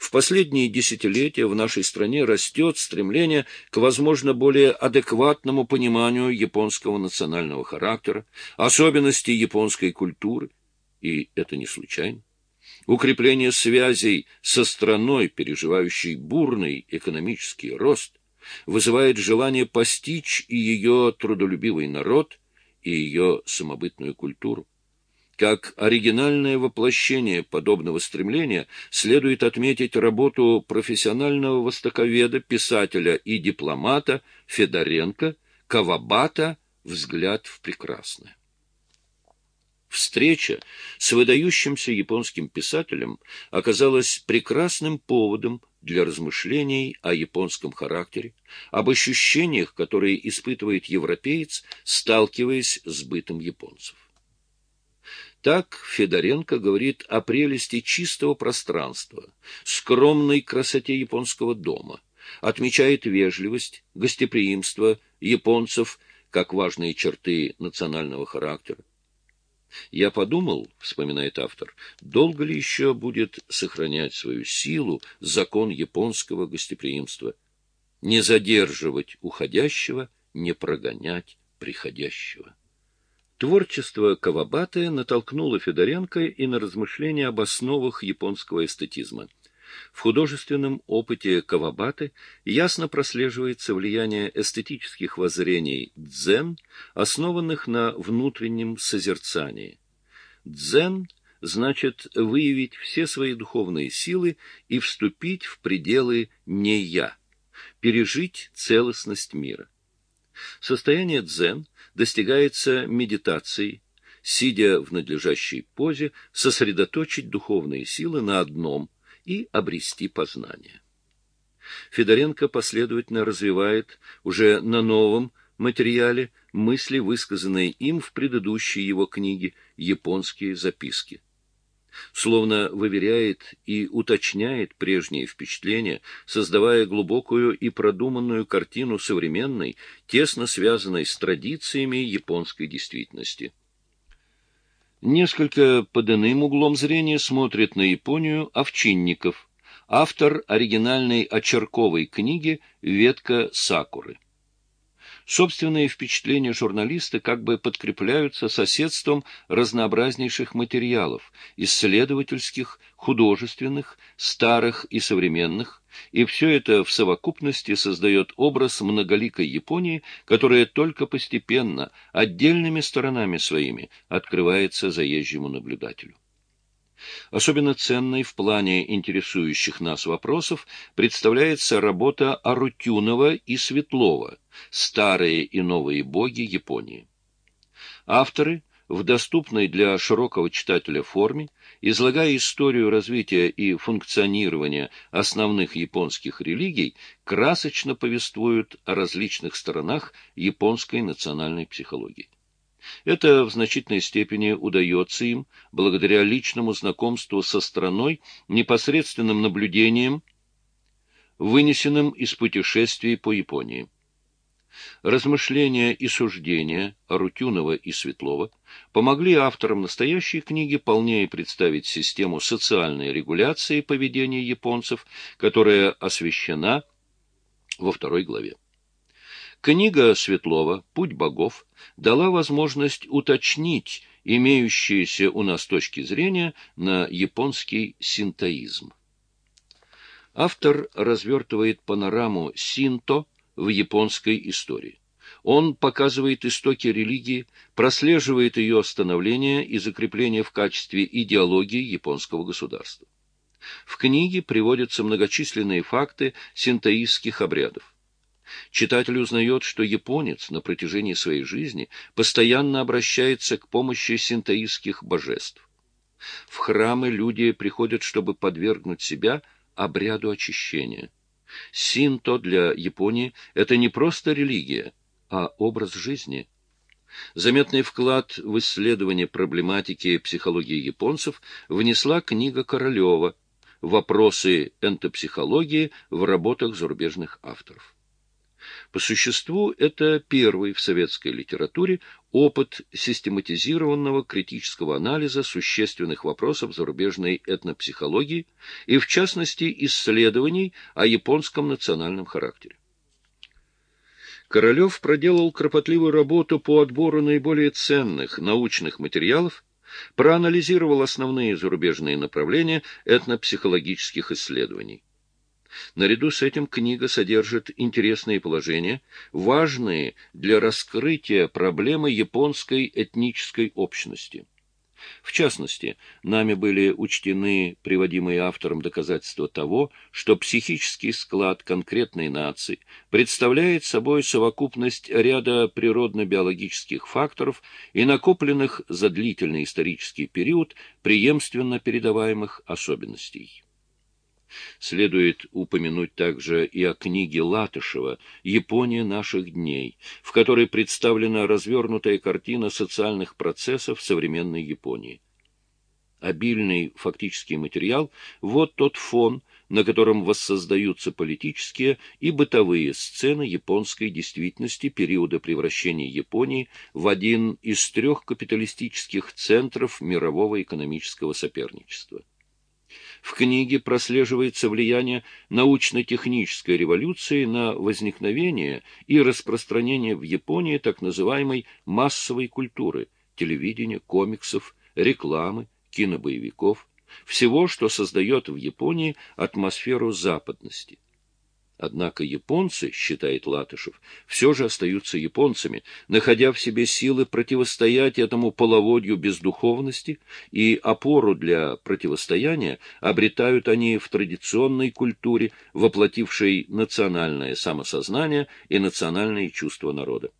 В последние десятилетия в нашей стране растет стремление к, возможно, более адекватному пониманию японского национального характера, особенностей японской культуры, и это не случайно. Укрепление связей со страной, переживающей бурный экономический рост, вызывает желание постичь и ее трудолюбивый народ, и ее самобытную культуру. Как оригинальное воплощение подобного стремления следует отметить работу профессионального востоковеда, писателя и дипломата Федоренко Кавабата «Взгляд в прекрасное». Встреча с выдающимся японским писателем оказалась прекрасным поводом для размышлений о японском характере, об ощущениях, которые испытывает европеец, сталкиваясь с бытом японцев. Так Федоренко говорит о прелести чистого пространства, скромной красоте японского дома, отмечает вежливость, гостеприимство японцев как важные черты национального характера. Я подумал, вспоминает автор, долго ли еще будет сохранять свою силу закон японского гостеприимства, не задерживать уходящего, не прогонять приходящего. Творчество Кавабаты натолкнуло Федоренко и на размышления об основах японского эстетизма – в художественном опыте Кавабаты ясно прослеживается влияние эстетических воззрений дзен, основанных на внутреннем созерцании. Дзен значит выявить все свои духовные силы и вступить в пределы «не я», пережить целостность мира. Состояние дзен достигается медитацией, сидя в надлежащей позе, сосредоточить духовные силы на одном – и обрести познание. Федоренко последовательно развивает уже на новом материале мысли, высказанные им в предыдущей его книге «Японские записки». Словно выверяет и уточняет прежние впечатления, создавая глубокую и продуманную картину современной, тесно связанной с традициями японской действительности. Несколько под иным углом зрения смотрит на Японию Овчинников, автор оригинальной очерковой книги «Ветка сакуры». Собственные впечатления журналиста как бы подкрепляются соседством разнообразнейших материалов, исследовательских, художественных, старых и современных, и все это в совокупности создает образ многоликой Японии, которая только постепенно, отдельными сторонами своими, открывается заезжему наблюдателю. Особенно ценной в плане интересующих нас вопросов представляется работа Арутюнова и Светлова «Старые и новые боги Японии». Авторы в доступной для широкого читателя форме, излагая историю развития и функционирования основных японских религий, красочно повествуют о различных сторонах японской национальной психологии. Это в значительной степени удается им благодаря личному знакомству со страной, непосредственным наблюдением, вынесенным из путешествий по Японии. Размышления и суждения Арутюнова и Светлова помогли авторам настоящей книги полнее представить систему социальной регуляции поведения японцев, которая освещена во второй главе. Книга Светлова «Путь богов» дала возможность уточнить имеющиеся у нас точки зрения на японский синтоизм. Автор развертывает панораму синто в японской истории. Он показывает истоки религии, прослеживает ее становление и закрепление в качестве идеологии японского государства. В книге приводятся многочисленные факты синтоистских обрядов. Читатель узнает, что японец на протяжении своей жизни постоянно обращается к помощи синтоистских божеств. В храмы люди приходят, чтобы подвергнуть себя обряду очищения. Синто для Японии – это не просто религия, а образ жизни. Заметный вклад в исследование проблематики психологии японцев внесла книга Королева «Вопросы энтопсихологии в работах зарубежных авторов». По существу это первый в советской литературе опыт систематизированного критического анализа существенных вопросов зарубежной этнопсихологии и, в частности, исследований о японском национальном характере. Королев проделал кропотливую работу по отбору наиболее ценных научных материалов, проанализировал основные зарубежные направления этнопсихологических исследований. Наряду с этим книга содержит интересные положения, важные для раскрытия проблемы японской этнической общности. В частности, нами были учтены приводимые автором доказательства того, что психический склад конкретной нации представляет собой совокупность ряда природно-биологических факторов и накопленных за длительный исторический период преемственно передаваемых особенностей. Следует упомянуть также и о книге Латышева «Япония наших дней», в которой представлена развернутая картина социальных процессов современной Японии. Обильный фактический материал – вот тот фон, на котором воссоздаются политические и бытовые сцены японской действительности периода превращения Японии в один из трех капиталистических центров мирового экономического соперничества. В книге прослеживается влияние научно-технической революции на возникновение и распространение в Японии так называемой массовой культуры – телевидения, комиксов, рекламы, кинобоевиков, всего, что создает в Японии атмосферу западности – Однако японцы, считает Латышев, все же остаются японцами, находя в себе силы противостоять этому половодью бездуховности, и опору для противостояния обретают они в традиционной культуре, воплотившей национальное самосознание и национальные чувства народа.